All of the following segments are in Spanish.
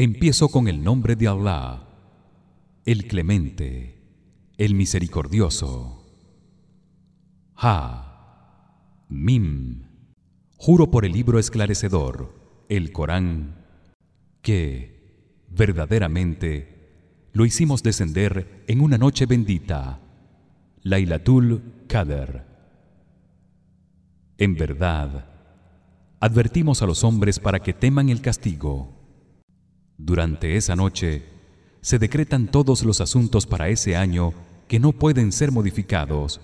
Empiezo con el nombre de Allah, el Clemente, el Misericordioso. Ha Mim Juro por el libro esclarecedor, el Corán, que verdaderamente lo hicimos descender en una noche bendita, Lailatul Qadr. En verdad, advertimos a los hombres para que teman el castigo. Durante esa noche se decretan todos los asuntos para ese año que no pueden ser modificados,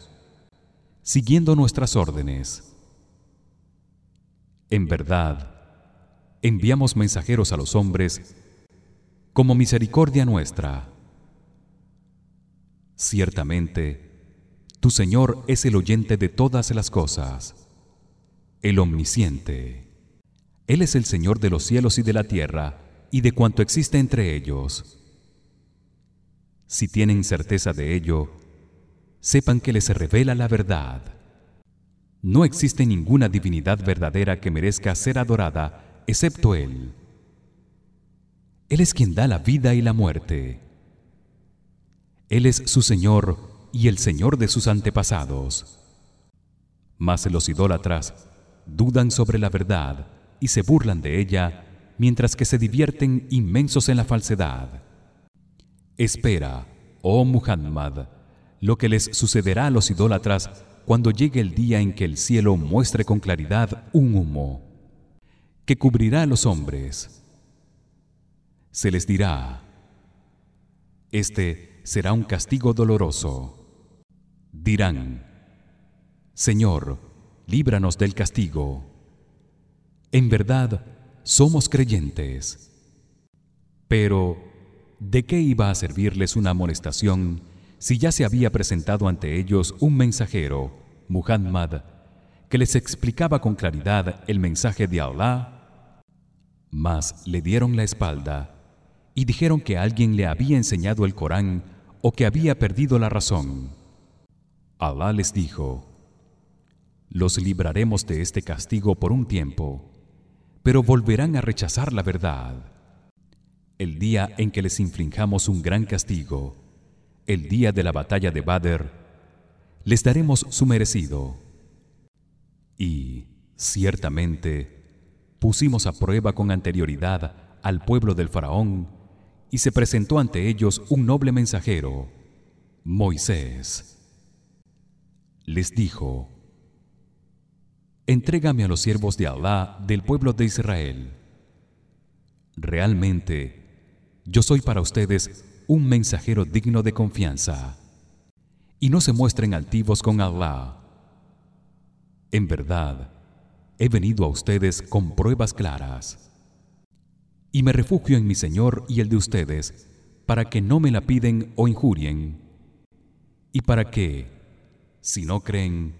siguiendo nuestras órdenes. En verdad, enviamos mensajeros a los hombres como misericordia nuestra. Ciertamente, tu Señor es el oyente de todas las cosas, el omnisciente. Él es el Señor de los cielos y de la tierra y de cuanto existe entre ellos. Si tienen certeza de ello, sepan que les revela la verdad. No existe ninguna divinidad verdadera que merezca ser adorada excepto él. Él es quien da la vida y la muerte. Él es su Señor y el Señor de sus antepasados. Mas los idólatras dudan sobre la verdad y se burlan de ella mientras que se divierten inmensos en la falsedad. Espera, oh Muhammad, lo que les sucederá a los idólatras cuando llegue el día en que el cielo muestre con claridad un humo que cubrirá a los hombres. Se les dirá este será un castigo doloroso. Dirán Señor líbranos del castigo. En verdad somos creyentes pero ¿de qué iba a servirles una amonestación si ya se había presentado ante ellos un mensajero, Muhammad, que les explicaba con claridad el mensaje de Allah, mas le dieron la espalda y dijeron que alguien le había enseñado el Corán o que había perdido la razón. Allah les dijo: Los libraremos de este castigo por un tiempo, pero volverán a rechazar la verdad. El día en que les infringamos un gran castigo, el día de la batalla de Badr les daremos su merecido y ciertamente pusimos a prueba con anterioridad al pueblo del faraón y se presentó ante ellos un noble mensajero Moisés les dijo Entrégame a los siervos de Allah del pueblo de Israel. Realmente yo soy para ustedes un mensajero digno de confianza. Y no se muestren altivos con Allah en verdad he venido a ustedes con pruebas claras. Y me refugio en mi Señor y el de ustedes para que no me la piden o injurien. Y para que si no creen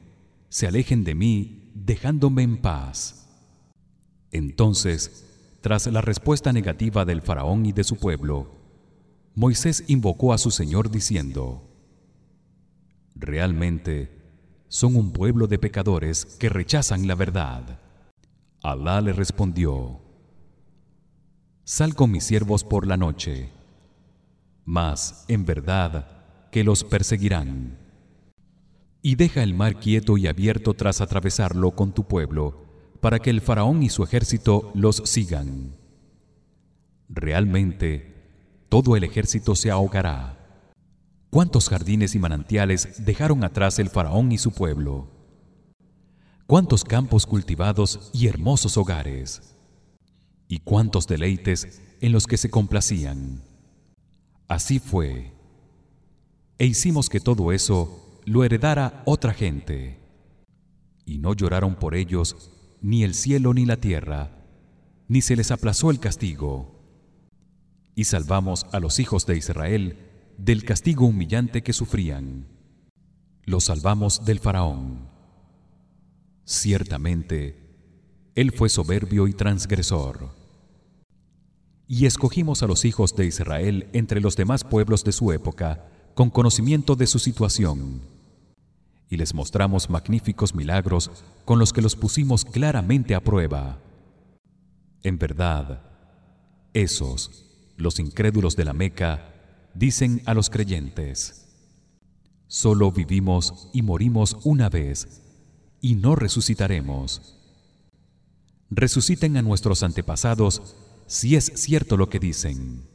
se alejen de mí dejándome en paz entonces tras la respuesta negativa del faraón y de su pueblo Moisés invocó a su Señor diciendo: Realmente son un pueblo de pecadores que rechazan la verdad. Alá le respondió: Sal con mis siervos por la noche, mas en verdad que los perseguirán. Y deja el mar quieto y abierto tras atravesarlo con tu pueblo, para que el faraón y su ejército los sigan. Realmente todo el ejército se ahogará. ¿Cuántos jardines y manantiales dejaron atrás el faraón y su pueblo? ¿Cuántos campos cultivados y hermosos hogares? ¿Y cuántos deleites en los que se complacían? Así fue. E hicimos que todo eso lo heredara otra gente. Y no lloraron por ellos ni el cielo ni la tierra, ni se les aplazó el castigo y salvamos a los hijos de Israel del castigo humillante que sufrían. Los salvamos del faraón. Ciertamente él fue soberbio y transgresor. Y escogimos a los hijos de Israel entre los demás pueblos de su época con conocimiento de su situación. Y les mostramos magníficos milagros con los que los pusimos claramente a prueba. En verdad, esos los incrédulos de la Meca dicen a los creyentes solo vivimos y morimos una vez y no resucitaremos resuciten a nuestros antepasados si es cierto lo que dicen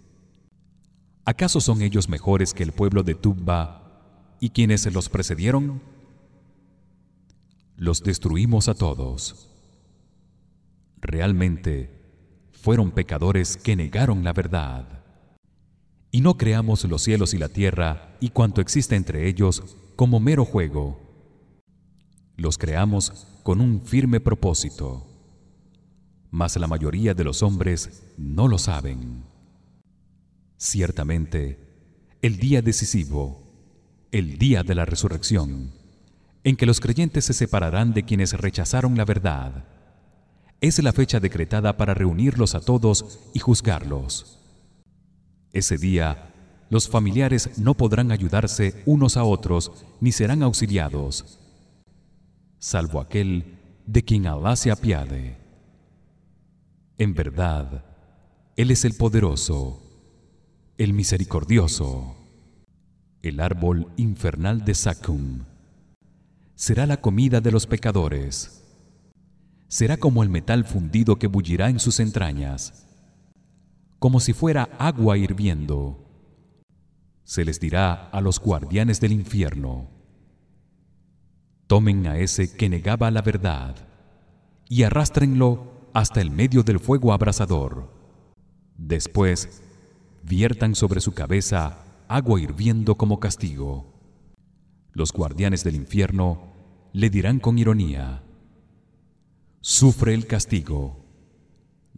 ¿Acaso son ellos mejores que el pueblo de Tubba y quienes los precedieron? Los destruimos a todos. Realmente fueron pecadores que negaron la verdad. Y no creamos los cielos y la tierra y cuanto existe entre ellos como mero juego. Los creamos con un firme propósito. Mas la mayoría de los hombres no lo saben. Ciertamente, el día decisivo, el día de la resurrección, en que los creyentes se separarán de quienes rechazaron la verdad, es la fecha decretada para reunirlos a todos y juzgarlos. Ese día, los familiares no podrán ayudarse unos a otros ni serán auxiliados, salvo aquel de quien Alá se apiade. En verdad, él es el poderoso el misericordioso el árbol infernal de Sakum será la comida de los pecadores. Será como el metal fundido que bullirá en sus entrañas como si fuera agua hirviendo. Se les dirá a los guardianes del infierno tomen a ese que negaba la verdad y arrástrenlo hasta el medio del fuego abrasador. Después viertan sobre su cabeza agua hirviendo como castigo. Los guardianes del infierno le dirán con ironía: Sufre el castigo.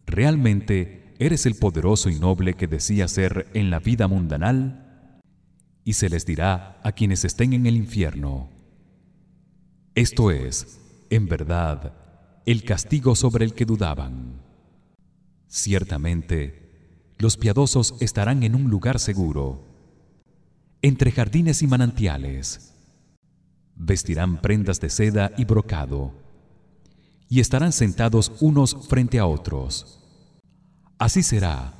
¿Realmente eres el poderoso y noble que decía ser en la vida mundanal? Y se les dirá a quienes estén en el infierno: Esto es, en verdad, el castigo sobre el que dudaban. Ciertamente los piadosos estarán en un lugar seguro. Entre jardines y manantiales vestirán prendas de seda y brocado y estarán sentados unos frente a otros. Así será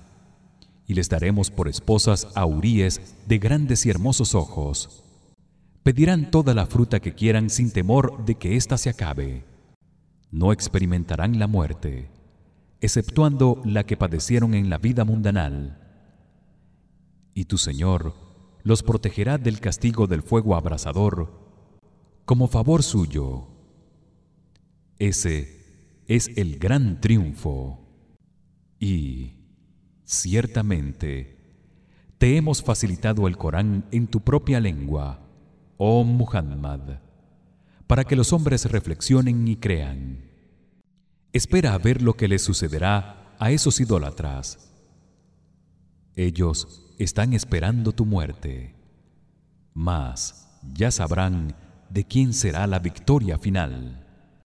y les daremos por esposas a huríes de grandes y hermosos ojos. Pedirán toda la fruta que quieran sin temor de que ésta se acabe. No experimentarán la muerte exceptuando la que padecieron en la vida mundanal. Y tu Señor los protegerá del castigo del fuego abrasador como favor suyo. Ese es el gran triunfo. Y ciertamente te hemos facilitado el Corán en tu propia lengua, oh Muhammad, para que los hombres reflexionen y crean. Espera a ver lo que les sucederá a esos idólatras. Ellos están esperando tu muerte, mas ya sabrán de quién será la victoria final.